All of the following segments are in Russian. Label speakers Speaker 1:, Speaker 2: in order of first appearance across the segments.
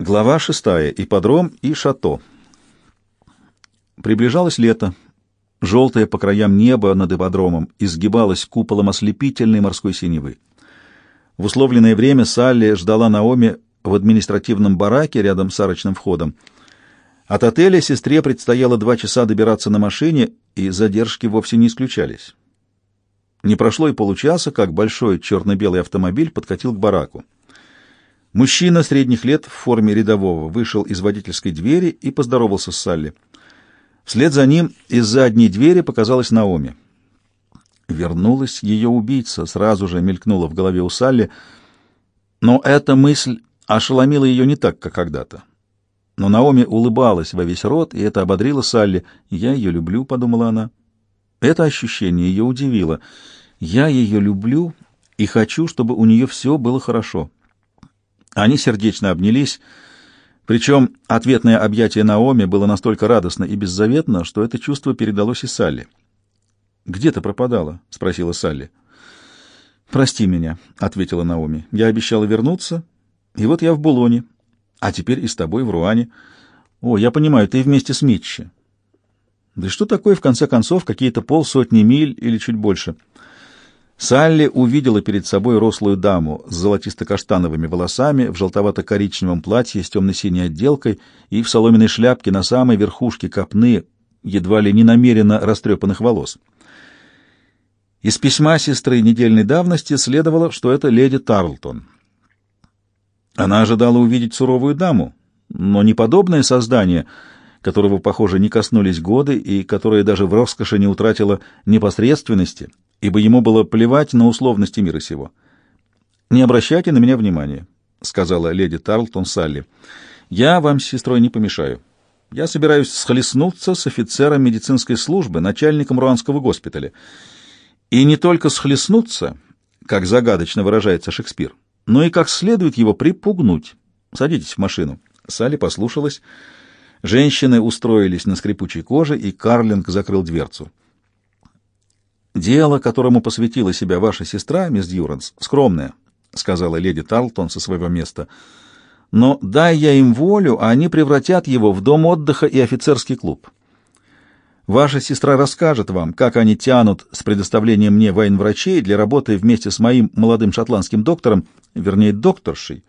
Speaker 1: Глава шестая. Ипподром и шато. Приближалось лето. Желтое по краям небо над ипподромом изгибалось куполом ослепительной морской синевы. В условленное время Салли ждала Наоми в административном бараке рядом с арочным входом. От отеля сестре предстояло два часа добираться на машине, и задержки вовсе не исключались. Не прошло и получаса, как большой черно-белый автомобиль подкатил к бараку. Мужчина средних лет в форме рядового вышел из водительской двери и поздоровался с Салли. Вслед за ним из задней двери показалась Наоми. Вернулась ее убийца, сразу же мелькнула в голове у Салли, но эта мысль ошеломила ее не так, как когда-то. Но Наоми улыбалась во весь рот, и это ободрило Салли. «Я ее люблю», — подумала она. Это ощущение ее удивило. «Я ее люблю и хочу, чтобы у нее все было хорошо». Они сердечно обнялись, причем ответное объятие Наоми было настолько радостно и беззаветно, что это чувство передалось и Салли. «Где ты пропадала?» — спросила Салли. «Прости меня», — ответила Наоми. «Я обещала вернуться, и вот я в Булоне, а теперь и с тобой в Руане. О, я понимаю, ты вместе с Митчи. Да что такое, в конце концов, какие-то полсотни миль или чуть больше?» Салли увидела перед собой рослую даму с золотисто-каштановыми волосами, в желтовато-коричневом платье с темно-синей отделкой и в соломенной шляпке на самой верхушке копны, едва ли не намеренно растрепанных волос. Из письма сестры недельной давности следовало, что это леди Тарлтон. Она ожидала увидеть суровую даму, но не подобное создание, которого, похоже, не коснулись годы и которое даже в роскоши не утратило непосредственности — ибо ему было плевать на условности мира сего. «Не обращайте на меня внимания», — сказала леди Тарлтон Салли. «Я вам с сестрой не помешаю. Я собираюсь схлестнуться с офицером медицинской службы, начальником Руанского госпиталя. И не только схлестнуться, как загадочно выражается Шекспир, но и как следует его припугнуть. Садитесь в машину». Салли послушалась. Женщины устроились на скрипучей коже, и Карлинг закрыл дверцу. «Дело, которому посвятила себя ваша сестра, мисс Дьюранс, скромное», — сказала леди Тарлтон со своего места. «Но дай я им волю, а они превратят его в дом отдыха и офицерский клуб. Ваша сестра расскажет вам, как они тянут с предоставлением мне военврачей для работы вместе с моим молодым шотландским доктором, вернее, докторшей,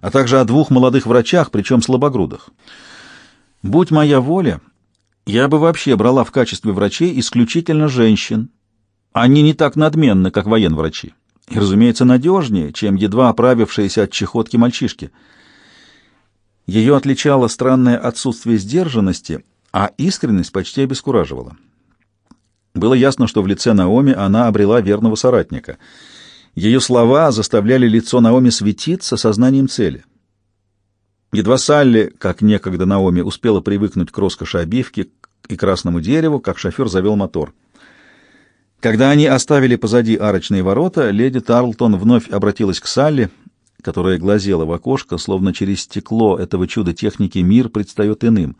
Speaker 1: а также о двух молодых врачах, причем слабогрудых. Будь моя воля, я бы вообще брала в качестве врачей исключительно женщин, они не так надменны, как военврачи, и, разумеется, надежнее, чем едва оправившиеся от чехотки мальчишки. Ее отличало странное отсутствие сдержанности, а искренность почти обескураживала. Было ясно, что в лице Наоми она обрела верного соратника. Ее слова заставляли лицо Наоми светиться сознанием цели. Едва Салли, как некогда Наоми, успела привыкнуть к роскоши обивки и красному дереву, как шофер завел мотор — когда они оставили позади арочные ворота, леди Тарлтон вновь обратилась к Салли, которая глазела в окошко, словно через стекло этого чуда техники мир предстает иным.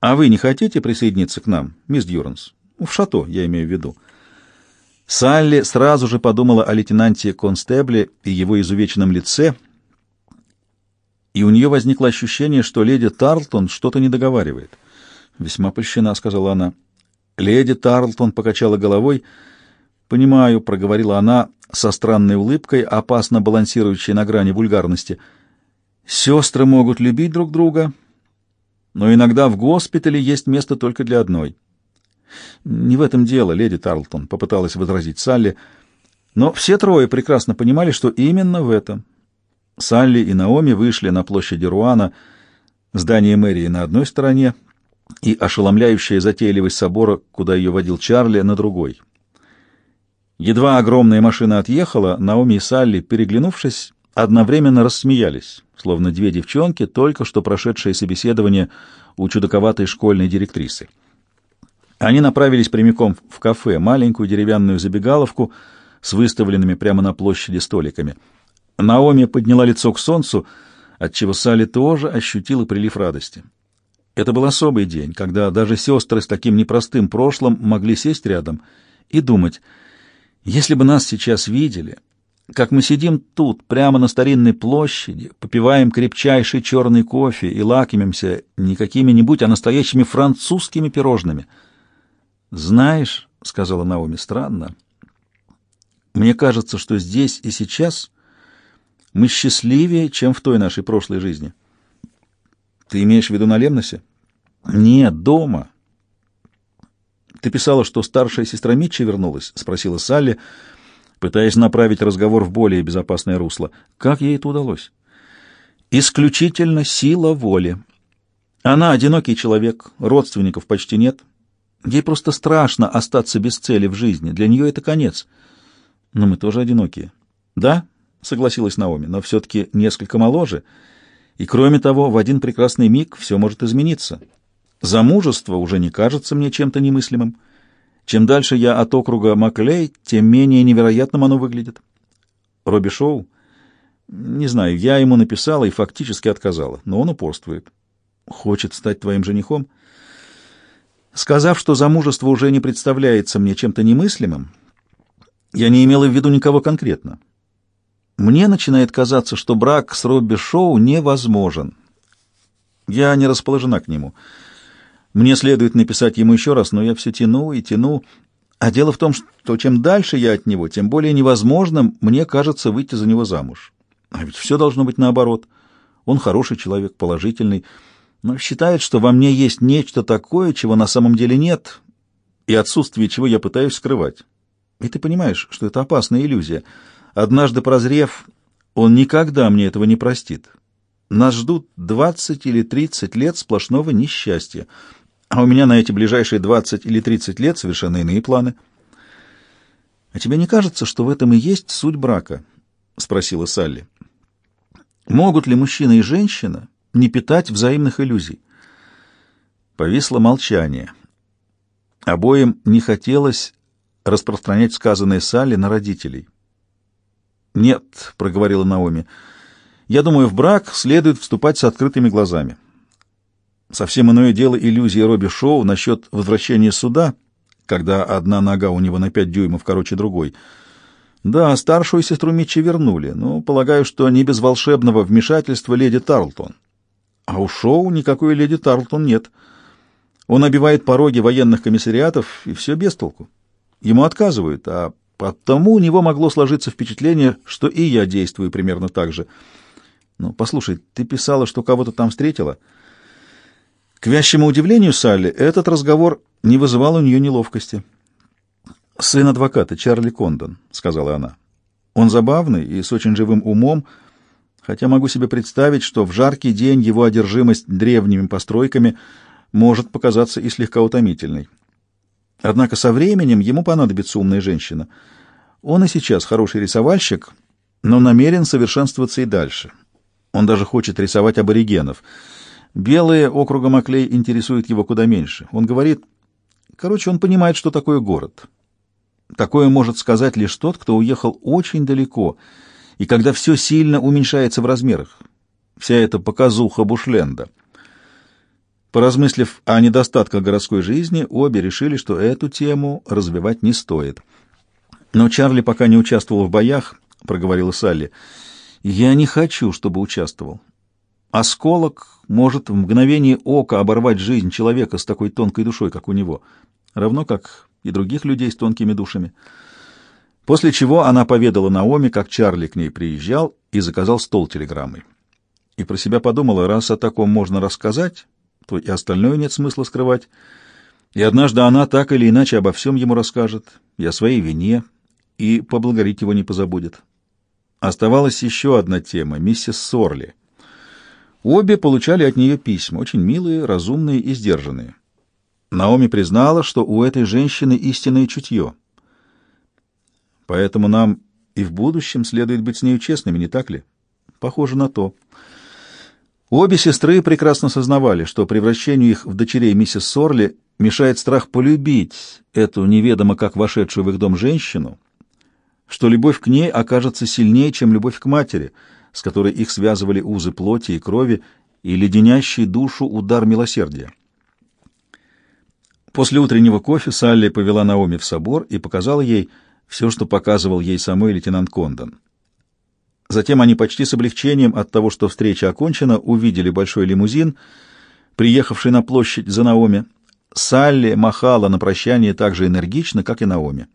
Speaker 1: «А вы не хотите присоединиться к нам, мисс Дьюранс? В шато, я имею в виду». Салли сразу же подумала о лейтенанте Констебле и его изувеченном лице, и у нее возникло ощущение, что леди Тарлтон что-то не договаривает. «Весьма польщена», — сказала она. Леди Тарлтон покачала головой. «Понимаю», — проговорила она со странной улыбкой, опасно балансирующей на грани вульгарности. «Сестры могут любить друг друга, но иногда в госпитале есть место только для одной». «Не в этом дело, леди Тарлтон», — попыталась возразить Салли, но все трое прекрасно понимали, что именно в этом. Салли и Наоми вышли на площади Руана, здание мэрии на одной стороне, и ошеломляющая затейливость собора, куда ее водил Чарли, на другой. Едва огромная машина отъехала, Наоми и Салли, переглянувшись, одновременно рассмеялись, словно две девчонки, только что прошедшие собеседование у чудаковатой школьной директрисы. Они направились прямиком в кафе, маленькую деревянную забегаловку с выставленными прямо на площади столиками. Наоми подняла лицо к солнцу, отчего Салли тоже ощутила прилив радости. Это был особый день, когда даже сестры с таким непростым прошлым могли сесть рядом и думать, если бы нас сейчас видели, как мы сидим тут, прямо на старинной площади, попиваем крепчайший черный кофе и лакомимся не какими-нибудь, а настоящими французскими пирожными. «Знаешь», — сказала Наоми, — «странно. Мне кажется, что здесь и сейчас мы счастливее, чем в той нашей прошлой жизни». «Ты имеешь в виду на Лемносе?» «Нет, дома». «Ты писала, что старшая сестра Митчи вернулась?» — спросила Салли, — пытаясь направить разговор в более безопасное русло. Как ей это удалось? Исключительно сила воли. Она одинокий человек, родственников почти нет. Ей просто страшно остаться без цели в жизни. Для нее это конец. Но мы тоже одинокие. Да, согласилась Наоми, но все-таки несколько моложе. И кроме того, в один прекрасный миг все может измениться. Замужество уже не кажется мне чем-то немыслимым. Чем дальше я от округа Маклей, тем менее невероятным оно выглядит. Робби Шоу? Не знаю, я ему написала и фактически отказала, но он упорствует. Хочет стать твоим женихом? Сказав, что замужество уже не представляется мне чем-то немыслимым, я не имела в виду никого конкретно. Мне начинает казаться, что брак с Робби Шоу невозможен. Я не расположена к нему. Мне следует написать ему еще раз, но я все тяну и тяну. А дело в том, что чем дальше я от него, тем более невозможным мне кажется выйти за него замуж. А ведь все должно быть наоборот. Он хороший человек, положительный, но считает, что во мне есть нечто такое, чего на самом деле нет, и отсутствие чего я пытаюсь скрывать. И ты понимаешь, что это опасная иллюзия. Однажды прозрев, он никогда мне этого не простит. Нас ждут двадцать или тридцать лет сплошного несчастья — а у меня на эти ближайшие 20 или 30 лет совершенно иные планы. — А тебе не кажется, что в этом и есть суть брака? — спросила Салли. — Могут ли мужчина и женщина не питать взаимных иллюзий? Повисло молчание. Обоим не хотелось распространять сказанное Салли на родителей. «Нет», — проговорила Наоми, — «я думаю, в брак следует вступать с открытыми глазами». Совсем иное дело иллюзия Робби Шоу насчет возвращения суда, когда одна нога у него на пять дюймов короче другой. Да, старшую сестру Митчи вернули, но полагаю, что не без волшебного вмешательства леди Тарлтон. А у Шоу никакой леди Тарлтон нет. Он обивает пороги военных комиссариатов, и все без толку. Ему отказывают, а потому у него могло сложиться впечатление, что и я действую примерно так же. Ну, послушай, ты писала, что кого-то там встретила — к вящему удивлению Салли, этот разговор не вызывал у нее неловкости. «Сын адвоката, Чарли Кондон», — сказала она. «Он забавный и с очень живым умом, хотя могу себе представить, что в жаркий день его одержимость древними постройками может показаться и слегка утомительной. Однако со временем ему понадобится умная женщина. Он и сейчас хороший рисовальщик, но намерен совершенствоваться и дальше. Он даже хочет рисовать аборигенов — Белые округа Маклей интересуют его куда меньше. Он говорит... Короче, он понимает, что такое город. Такое может сказать лишь тот, кто уехал очень далеко, и когда все сильно уменьшается в размерах. Вся эта показуха Бушленда. Поразмыслив о недостатках городской жизни, обе решили, что эту тему развивать не стоит. «Но Чарли пока не участвовал в боях», — проговорила Салли. «Я не хочу, чтобы участвовал. Осколок может в мгновение ока оборвать жизнь человека с такой тонкой душой, как у него, равно как и других людей с тонкими душами. После чего она поведала Наоми, как Чарли к ней приезжал и заказал стол телеграммой. И про себя подумала, раз о таком можно рассказать, то и остальное нет смысла скрывать. И однажды она так или иначе обо всем ему расскажет, и о своей вине, и поблагодарить его не позабудет. Оставалась еще одна тема — миссис Сорли — Обе получали от нее письма, очень милые, разумные и сдержанные. Наоми признала, что у этой женщины истинное чутье. Поэтому нам и в будущем следует быть с нею честными, не так ли? Похоже на то. Обе сестры прекрасно сознавали, что превращению их в дочерей миссис Сорли мешает страх полюбить эту неведомо как вошедшую в их дом женщину, что любовь к ней окажется сильнее, чем любовь к матери — с которой их связывали узы плоти и крови, и леденящий душу удар милосердия. После утреннего кофе Салли повела Наоми в собор и показала ей все, что показывал ей самой лейтенант Кондон. Затем они почти с облегчением от того, что встреча окончена, увидели большой лимузин, приехавший на площадь за Наоми. Салли махала на прощание так же энергично, как и Наоми.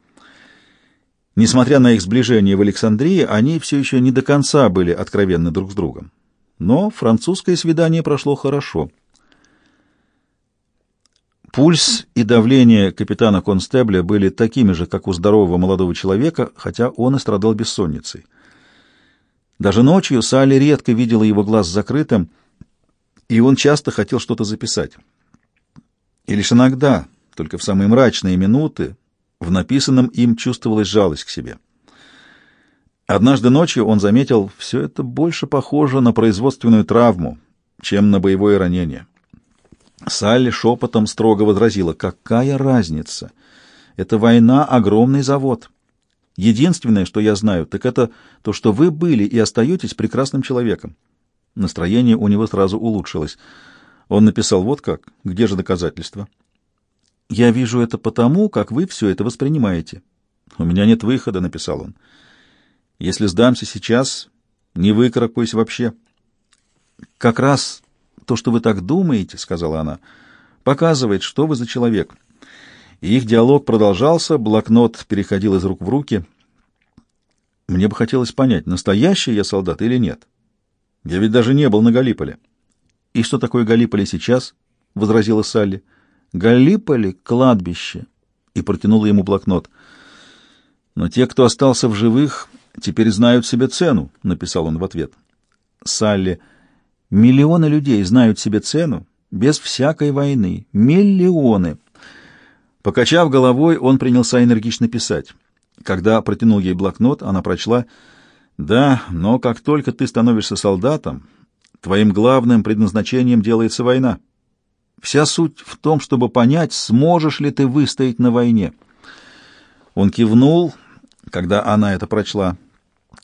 Speaker 1: Несмотря на их сближение в Александрии, они все еще не до конца были откровенны друг с другом. Но французское свидание прошло хорошо. Пульс и давление капитана Констебля были такими же, как у здорового молодого человека, хотя он и страдал бессонницей. Даже ночью Салли редко видела его глаз закрытым, и он часто хотел что-то записать. И лишь иногда, только в самые мрачные минуты, в написанном им чувствовалась жалость к себе. Однажды ночью он заметил, все это больше похоже на производственную травму, чем на боевое ранение. Салли шепотом строго возразила, какая разница? Это война, огромный завод. Единственное, что я знаю, так это то, что вы были и остаетесь прекрасным человеком. Настроение у него сразу улучшилось. Он написал вот как. Где же доказательства? Я вижу это потому, как вы все это воспринимаете. У меня нет выхода, написал он. Если сдамся сейчас, не выкарабкаюсь вообще. Как раз то, что вы так думаете, сказала она, показывает, что вы за человек. И их диалог продолжался, блокнот переходил из рук в руки. Мне бы хотелось понять, настоящий я солдат или нет. Я ведь даже не был на Галиполе. И что такое Галиполе сейчас? возразила Салли. Галиполи — кладбище, и протянула ему блокнот. Но те, кто остался в живых, теперь знают себе цену, написал он в ответ. Салли, миллионы людей знают себе цену без всякой войны, миллионы. Покачав головой, он принялся энергично писать. Когда протянул ей блокнот, она прочла: "Да, но как только ты становишься солдатом, твоим главным предназначением делается война". Вся суть в том, чтобы понять, сможешь ли ты выстоять на войне. Он кивнул, когда она это прочла,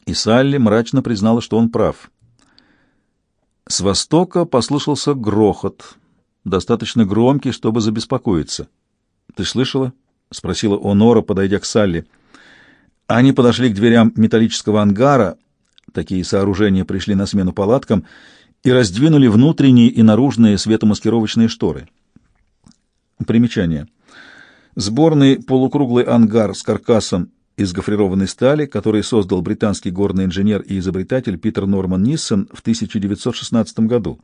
Speaker 1: и Салли мрачно признала, что он прав. С востока послышался грохот, достаточно громкий, чтобы забеспокоиться. «Ты слышала?» — спросила Онора, подойдя к Салли. Они подошли к дверям металлического ангара, такие сооружения пришли на смену палаткам, и раздвинули внутренние и наружные светомаскировочные шторы. Примечание. Сборный полукруглый ангар с каркасом из гофрированной стали, который создал британский горный инженер и изобретатель Питер Норман Ниссен в 1916 году.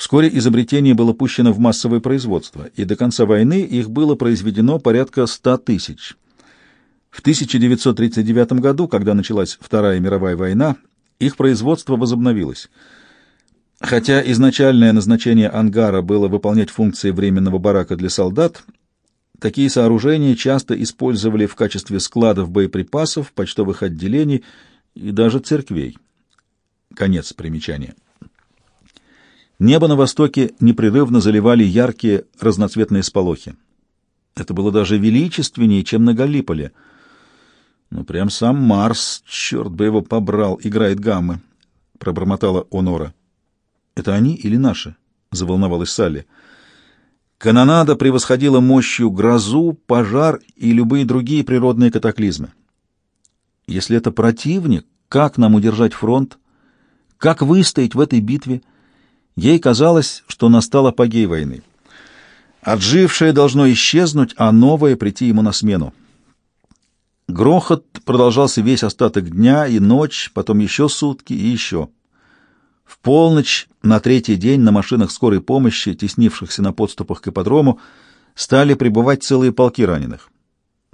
Speaker 1: Вскоре изобретение было пущено в массовое производство, и до конца войны их было произведено порядка 100 тысяч. В 1939 году, когда началась Вторая мировая война, их производство возобновилось – Хотя изначальное назначение ангара было выполнять функции временного барака для солдат, такие сооружения часто использовали в качестве складов боеприпасов, почтовых отделений и даже церквей. Конец примечания. Небо на востоке непрерывно заливали яркие разноцветные сполохи. Это было даже величественнее, чем на Галиполе. Ну, прям сам Марс, черт бы его побрал, играет гаммы, — пробормотала Онора. «Это они или наши?» — заволновалась Салли. Канонада превосходила мощью грозу, пожар и любые другие природные катаклизмы. Если это противник, как нам удержать фронт? Как выстоять в этой битве? Ей казалось, что настал апогей войны. Отжившее должно исчезнуть, а новое прийти ему на смену. Грохот продолжался весь остаток дня и ночь, потом еще сутки и еще. В полночь на третий день на машинах скорой помощи, теснившихся на подступах к ипподрому, стали прибывать целые полки раненых.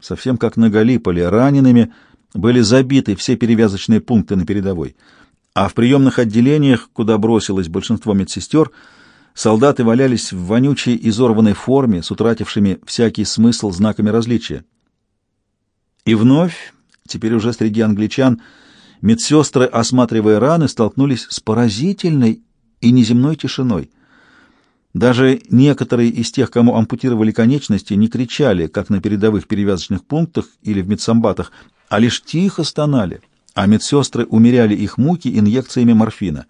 Speaker 1: Совсем как на Галиполе, ранеными были забиты все перевязочные пункты на передовой, а в приемных отделениях, куда бросилось большинство медсестер, солдаты валялись в вонючей изорванной форме с утратившими всякий смысл знаками различия. И вновь, теперь уже среди англичан, медсестры, осматривая раны, столкнулись с поразительной и неземной тишиной. Даже некоторые из тех, кому ампутировали конечности, не кричали, как на передовых перевязочных пунктах или в медсамбатах, а лишь тихо стонали, а медсестры умеряли их муки инъекциями морфина.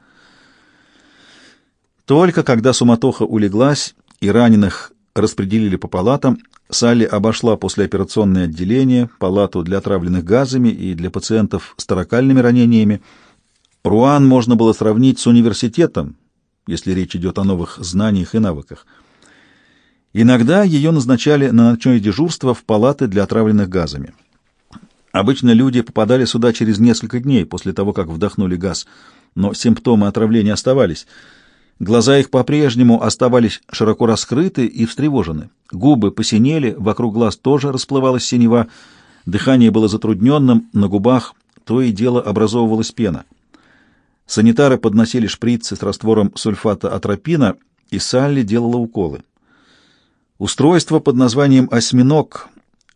Speaker 1: Только когда суматоха улеглась и раненых распределили по палатам, Салли обошла послеоперационное отделение, палату для отравленных газами и для пациентов с таракальными ранениями, Руан можно было сравнить с университетом, если речь идет о новых знаниях и навыках. Иногда ее назначали на ночное дежурство в палаты для отравленных газами. Обычно люди попадали сюда через несколько дней после того, как вдохнули газ, но симптомы отравления оставались. Глаза их по-прежнему оставались широко раскрыты и встревожены. Губы посинели, вокруг глаз тоже расплывалась синева, дыхание было затрудненным, на губах то и дело образовывалась пена. Санитары подносили шприцы с раствором сульфата атропина, и Салли делала уколы. Устройство под названием «Осьминог»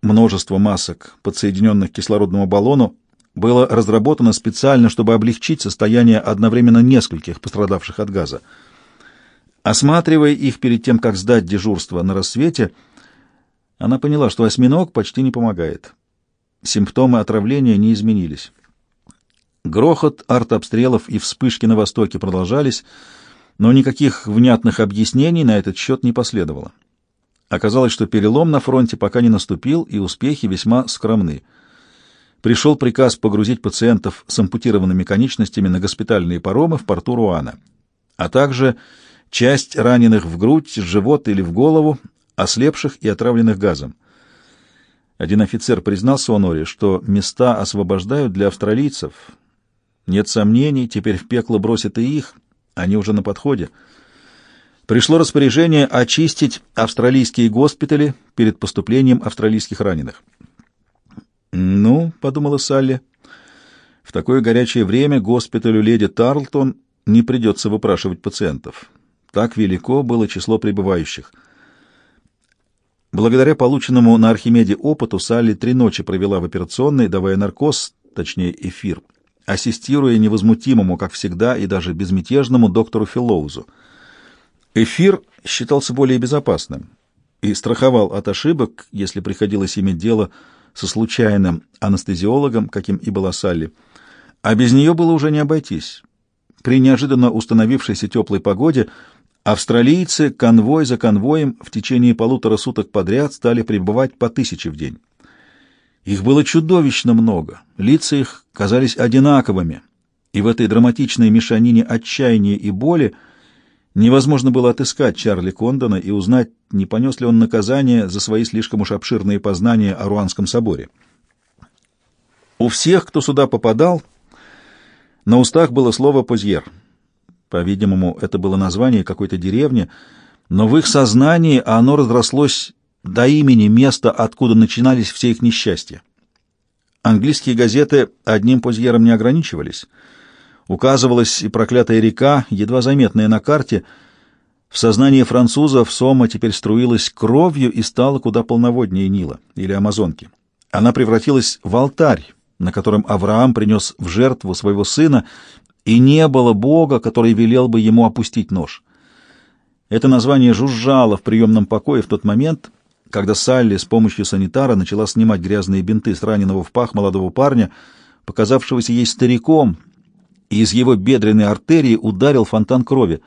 Speaker 1: множество масок, подсоединенных к кислородному баллону, было разработано специально, чтобы облегчить состояние одновременно нескольких пострадавших от газа. Осматривая их перед тем, как сдать дежурство на рассвете, она поняла, что осьминог почти не помогает. Симптомы отравления не изменились. Грохот артобстрелов и вспышки на востоке продолжались, но никаких внятных объяснений на этот счет не последовало. Оказалось, что перелом на фронте пока не наступил, и успехи весьма скромны. Пришел приказ погрузить пациентов с ампутированными конечностями на госпитальные паромы в порту Руана, а также часть раненых в грудь, живот или в голову, ослепших и отравленных газом. Один офицер признался Оноре, что места освобождают для австралийцев. Нет сомнений, теперь в пекло бросят и их, они уже на подходе пришло распоряжение очистить австралийские госпитали перед поступлением австралийских раненых. «Ну», — подумала Салли, — «в такое горячее время госпиталю леди Тарлтон не придется выпрашивать пациентов. Так велико было число прибывающих». Благодаря полученному на Архимеде опыту Салли три ночи провела в операционной, давая наркоз, точнее эфир, ассистируя невозмутимому, как всегда, и даже безмятежному доктору Филлоузу — Эфир считался более безопасным и страховал от ошибок, если приходилось иметь дело со случайным анестезиологом, каким и была Салли. А без нее было уже не обойтись. При неожиданно установившейся теплой погоде австралийцы конвой за конвоем в течение полутора суток подряд стали прибывать по тысяче в день. Их было чудовищно много, лица их казались одинаковыми, и в этой драматичной мешанине отчаяния и боли – Невозможно было отыскать Чарли Кондона и узнать, не понес ли он наказание за свои слишком уж обширные познания о Руанском соборе. У всех, кто сюда попадал, на устах было слово «позьер». По-видимому, это было название какой-то деревни, но в их сознании оно разрослось до имени места, откуда начинались все их несчастья. Английские газеты одним позьером не ограничивались — Указывалась и проклятая река, едва заметная на карте. В сознании французов Сома теперь струилась кровью и стала куда полноводнее Нила или Амазонки. Она превратилась в алтарь, на котором Авраам принес в жертву своего сына, и не было Бога, который велел бы ему опустить нож. Это название жужжало в приемном покое в тот момент, когда Салли с помощью санитара начала снимать грязные бинты с раненого в пах молодого парня, показавшегося ей стариком, и из его бедренной артерии ударил фонтан крови.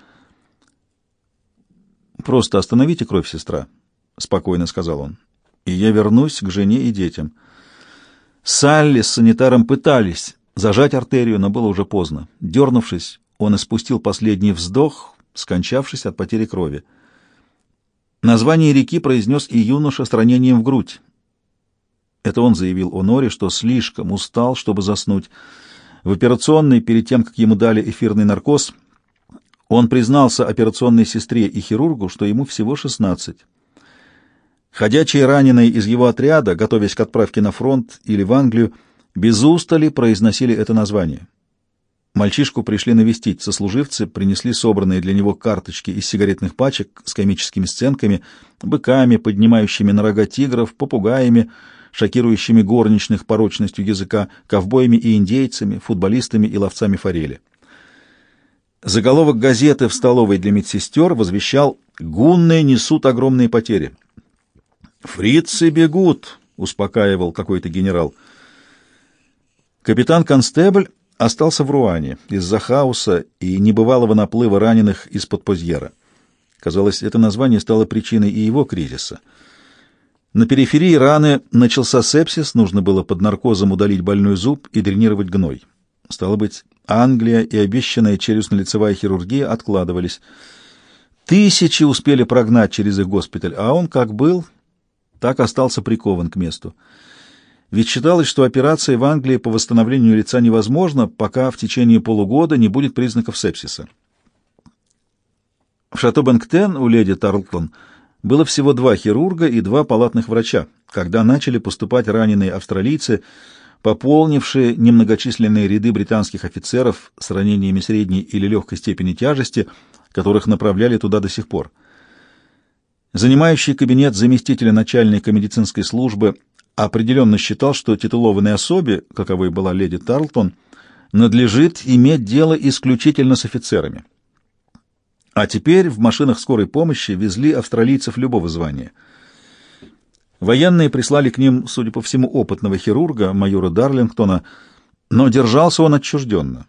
Speaker 1: «Просто остановите кровь, сестра», — спокойно сказал он, — «и я вернусь к жене и детям». Салли с санитаром пытались зажать артерию, но было уже поздно. Дернувшись, он испустил последний вздох, скончавшись от потери крови. Название реки произнес и юноша с ранением в грудь. Это он заявил Оноре, что слишком устал, чтобы заснуть. В операционной, перед тем, как ему дали эфирный наркоз, он признался операционной сестре и хирургу, что ему всего 16. Ходячие раненые из его отряда, готовясь к отправке на фронт или в Англию, без устали произносили это название. Мальчишку пришли навестить сослуживцы, принесли собранные для него карточки из сигаретных пачек с комическими сценками, быками, поднимающими на рога тигров, попугаями, шокирующими горничных порочностью языка, ковбоями и индейцами, футболистами и ловцами форели. Заголовок газеты в столовой для медсестер возвещал «Гунны несут огромные потери». «Фрицы бегут», — успокаивал какой-то генерал. Капитан Констебль остался в Руане из-за хаоса и небывалого наплыва раненых из-под Позьера. Казалось, это название стало причиной и его кризиса — на периферии раны начался сепсис, нужно было под наркозом удалить больной зуб и дренировать гной. Стало быть, Англия и обещанная челюстно-лицевая хирургия откладывались. Тысячи успели прогнать через их госпиталь, а он как был, так остался прикован к месту. Ведь считалось, что операция в Англии по восстановлению лица невозможна, пока в течение полугода не будет признаков сепсиса. В шато Бенктен у леди Тарлтон было всего два хирурга и два палатных врача, когда начали поступать раненые австралийцы, пополнившие немногочисленные ряды британских офицеров с ранениями средней или легкой степени тяжести, которых направляли туда до сих пор. Занимающий кабинет заместителя начальника медицинской службы определенно считал, что титулованной особе, каковой была леди Тарлтон, надлежит иметь дело исключительно с офицерами. А теперь в машинах скорой помощи везли австралийцев любого звания. Военные прислали к ним, судя по всему, опытного хирурга, майора Дарлингтона, но держался он отчужденно.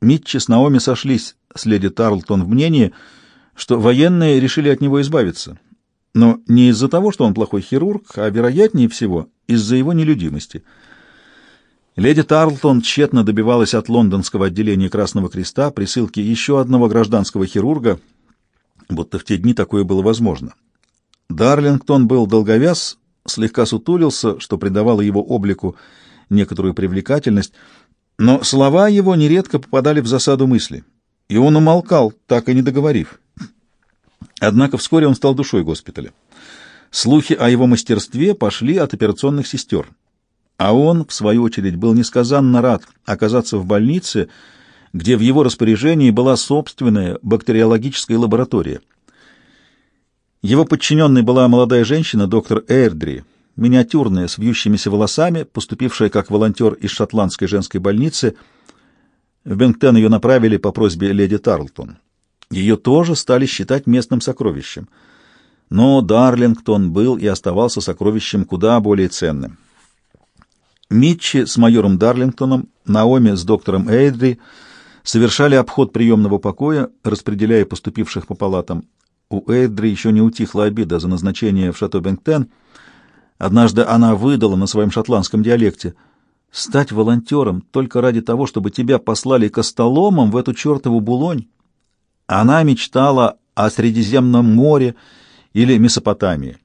Speaker 1: Митчи с Наоми сошлись с леди Тарлтон в мнении, что военные решили от него избавиться, но не из-за того, что он плохой хирург, а, вероятнее всего, из-за его нелюдимости — Леди Тарлтон тщетно добивалась от лондонского отделения Красного Креста присылки еще одного гражданского хирурга, будто в те дни такое было возможно. Дарлингтон был долговяз, слегка сутулился, что придавало его облику некоторую привлекательность, но слова его нередко попадали в засаду мысли, и он умолкал, так и не договорив. Однако вскоре он стал душой госпиталя. Слухи о его мастерстве пошли от операционных сестер — а он, в свою очередь, был несказанно рад оказаться в больнице, где в его распоряжении была собственная бактериологическая лаборатория. Его подчиненной была молодая женщина, доктор Эрдри, миниатюрная, с вьющимися волосами, поступившая как волонтер из шотландской женской больницы. В Бенгтен ее направили по просьбе леди Тарлтон. Ее тоже стали считать местным сокровищем. Но Дарлингтон был и оставался сокровищем куда более ценным. Митчи с майором Дарлингтоном, Наоми с доктором Эйдри совершали обход приемного покоя, распределяя поступивших по палатам. У Эйдри еще не утихла обида за назначение в шато Бенгтен. Однажды она выдала на своем шотландском диалекте «Стать волонтером только ради того, чтобы тебя послали костоломом в эту чертову булонь». Она мечтала о Средиземном море или Месопотамии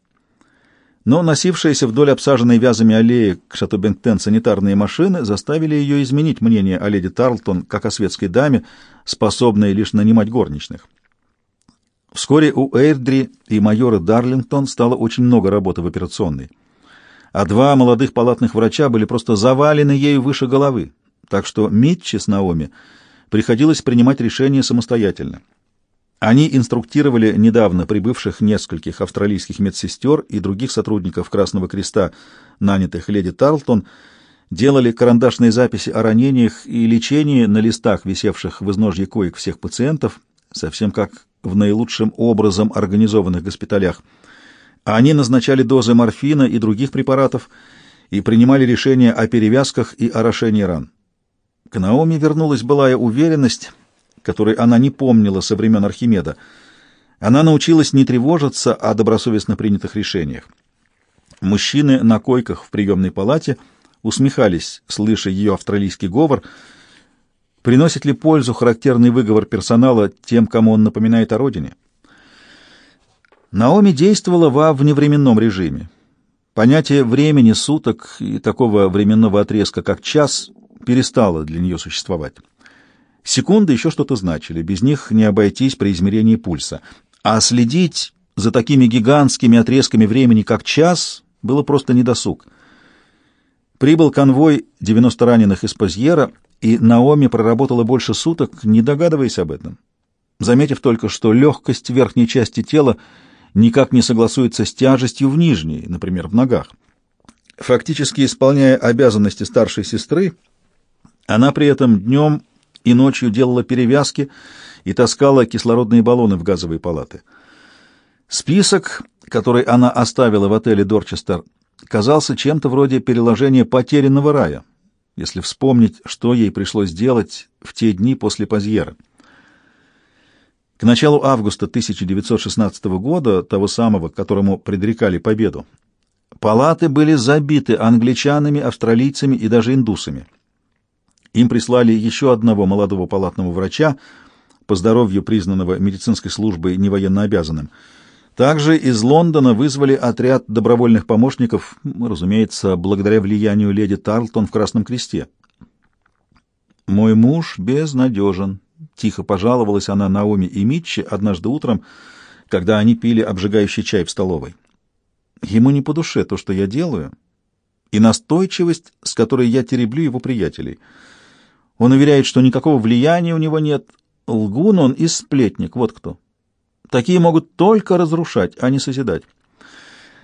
Speaker 1: но носившиеся вдоль обсаженной вязами аллеи к шато Бентен санитарные машины заставили ее изменить мнение о леди Тарлтон как о светской даме, способной лишь нанимать горничных. Вскоре у Эйрдри и майора Дарлингтон стало очень много работы в операционной, а два молодых палатных врача были просто завалены ею выше головы, так что Митчи с Наоми приходилось принимать решения самостоятельно. Они инструктировали недавно прибывших нескольких австралийских медсестер и других сотрудников Красного Креста, нанятых леди Тарлтон, делали карандашные записи о ранениях и лечении на листах, висевших в изножье коек всех пациентов, совсем как в наилучшим образом организованных госпиталях. Они назначали дозы морфина и других препаратов и принимали решения о перевязках и орошении ран. К Наоми вернулась былая уверенность, которой она не помнила со времен Архимеда. Она научилась не тревожиться о добросовестно принятых решениях. Мужчины на койках в приемной палате усмехались, слыша ее австралийский говор. Приносит ли пользу характерный выговор персонала тем, кому он напоминает о родине? Наоми действовала во вневременном режиме. Понятие времени суток и такого временного отрезка, как час, перестало для нее существовать. Секунды еще что-то значили, без них не обойтись при измерении пульса. А следить за такими гигантскими отрезками времени, как час, было просто недосуг. Прибыл конвой 90 раненых из Позьера, и Наоми проработала больше суток, не догадываясь об этом. Заметив только, что легкость верхней части тела никак не согласуется с тяжестью в нижней, например, в ногах. Фактически исполняя обязанности старшей сестры, она при этом днем и ночью делала перевязки и таскала кислородные баллоны в газовые палаты. Список, который она оставила в отеле «Дорчестер», казался чем-то вроде переложения «потерянного рая», если вспомнить, что ей пришлось делать в те дни после Пазьера. К началу августа 1916 года, того самого, которому предрекали победу, палаты были забиты англичанами, австралийцами и даже индусами. Им прислали еще одного молодого палатного врача, по здоровью признанного медицинской службой невоенно обязанным. Также из Лондона вызвали отряд добровольных помощников, разумеется, благодаря влиянию леди Тарлтон в Красном Кресте. «Мой муж безнадежен», — тихо пожаловалась она Наоми и Митчи однажды утром, когда они пили обжигающий чай в столовой. «Ему не по душе то, что я делаю, и настойчивость, с которой я тереблю его приятелей. Он уверяет, что никакого влияния у него нет. Лгун он и сплетник, вот кто. Такие могут только разрушать, а не созидать».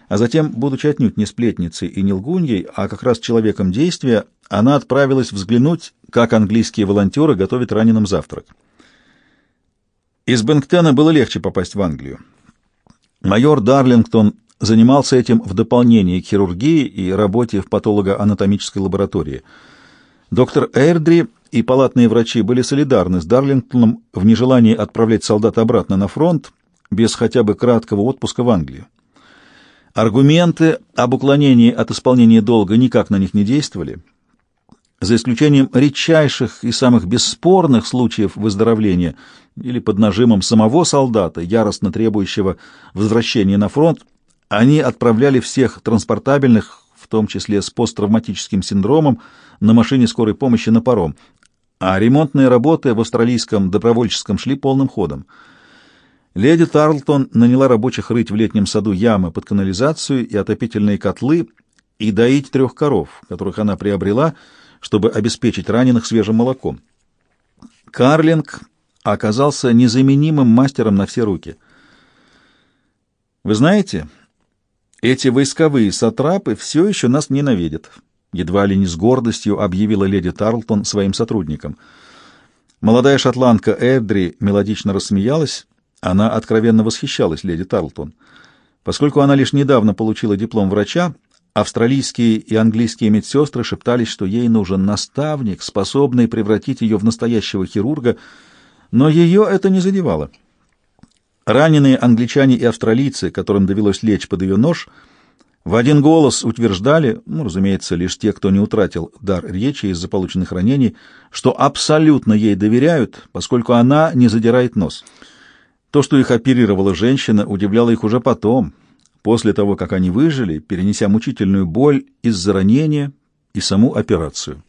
Speaker 1: А затем, будучи отнюдь не сплетницей и не лгуньей, а как раз человеком действия, она отправилась взглянуть, как английские волонтеры готовят раненым завтрак. Из Бенгтена было легче попасть в Англию. Майор Дарлингтон занимался этим в дополнение к хирургии и работе в патологоанатомической лаборатории. Доктор Эрдри и палатные врачи были солидарны с Дарлингтоном в нежелании отправлять солдат обратно на фронт без хотя бы краткого отпуска в Англию. Аргументы об уклонении от исполнения долга никак на них не действовали. За исключением редчайших и самых бесспорных случаев выздоровления или под нажимом самого солдата, яростно требующего возвращения на фронт, они отправляли всех транспортабельных, в том числе с посттравматическим синдромом, на машине скорой помощи на паром, а ремонтные работы в австралийском добровольческом шли полным ходом. Леди Тарлтон наняла рабочих рыть в летнем саду ямы под канализацию и отопительные котлы и доить трех коров, которых она приобрела, чтобы обеспечить раненых свежим молоком. Карлинг оказался незаменимым мастером на все руки. «Вы знаете, эти войсковые сатрапы все еще нас ненавидят», едва ли не с гордостью объявила леди Тарлтон своим сотрудникам. Молодая шотландка Эдри мелодично рассмеялась, она откровенно восхищалась леди Тарлтон. Поскольку она лишь недавно получила диплом врача, австралийские и английские медсестры шептались, что ей нужен наставник, способный превратить ее в настоящего хирурга, но ее это не задевало. Раненые англичане и австралийцы, которым довелось лечь под ее нож, в один голос утверждали, ну, разумеется, лишь те, кто не утратил дар речи из-за полученных ранений, что абсолютно ей доверяют, поскольку она не задирает нос. То, что их оперировала женщина, удивляло их уже потом, после того, как они выжили, перенеся мучительную боль из-за ранения и саму операцию.